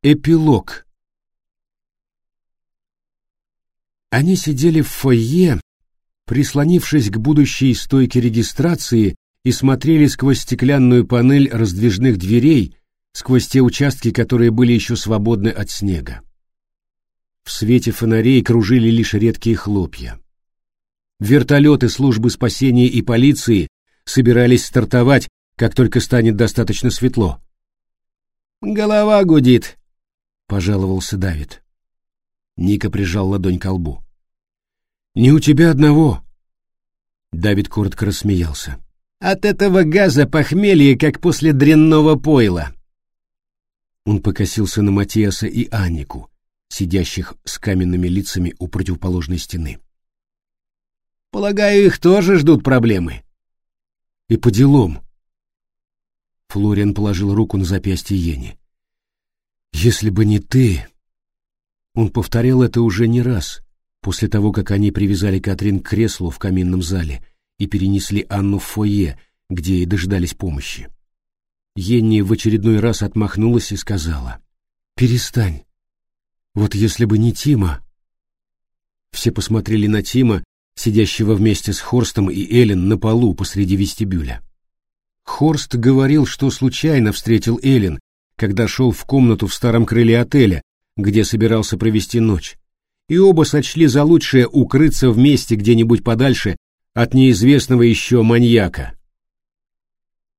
Эпилог Они сидели в фойе, прислонившись к будущей стойке регистрации и смотрели сквозь стеклянную панель раздвижных дверей, сквозь те участки, которые были еще свободны от снега. В свете фонарей кружили лишь редкие хлопья. Вертолеты службы спасения и полиции собирались стартовать, как только станет достаточно светло. «Голова гудит», — пожаловался Давид. Ника прижал ладонь к лбу. «Не у тебя одного!» Давид коротко рассмеялся. «От этого газа похмелье, как после дрянного пойла!» Он покосился на Матиаса и Аннику, сидящих с каменными лицами у противоположной стены. «Полагаю, их тоже ждут проблемы?» «И по делам!» Флориан положил руку на запястье Ени. «Если бы не ты...» Он повторял это уже не раз, после того, как они привязали Катрин к креслу в каминном зале и перенесли Анну в фойе, где и дождались помощи. Енни в очередной раз отмахнулась и сказала, «Перестань. Вот если бы не Тима...» Все посмотрели на Тима, сидящего вместе с Хорстом и Эллен на полу посреди вестибюля. Хорст говорил, что случайно встретил Эллен, когда шел в комнату в старом крыле отеля, где собирался провести ночь, и оба сочли за лучшее укрыться вместе где-нибудь подальше от неизвестного еще маньяка.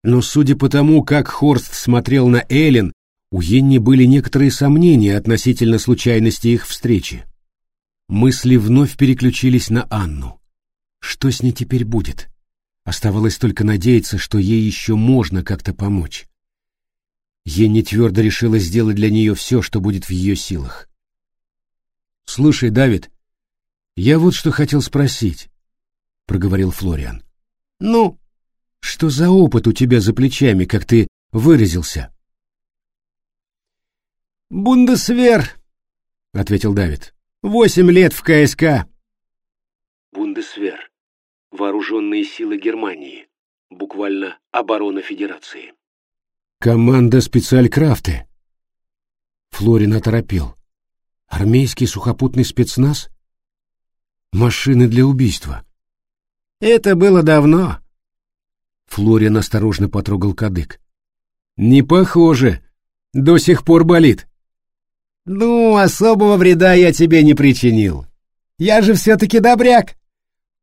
Но судя по тому, как Хорст смотрел на Эллен, у Йенни были некоторые сомнения относительно случайности их встречи. Мысли вновь переключились на Анну. Что с ней теперь будет? Оставалось только надеяться, что ей еще можно как-то помочь. Енни твердо решила сделать для нее все, что будет в ее силах. «Слушай, Давид, я вот что хотел спросить», — проговорил Флориан. «Ну, что за опыт у тебя за плечами, как ты выразился?» «Бундесвер», — ответил Давид. «Восемь лет в КСК». Бундесвер. Вооруженные силы Германии. Буквально оборона Федерации. Команда специалькрафты. Флорин оторопел. Армейский сухопутный спецназ? Машины для убийства. Это было давно. Флорин осторожно потрогал кадык. Не похоже. До сих пор болит. Ну, особого вреда я тебе не причинил. Я же все-таки добряк.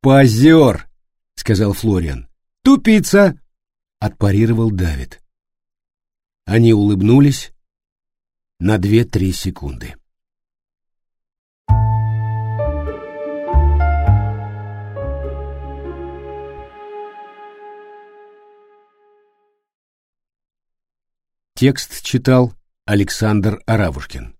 Позер, сказал Флориан. Тупица, отпарировал Давид. Они улыбнулись на две-три секунды. Текст читал Александр Аравушкин.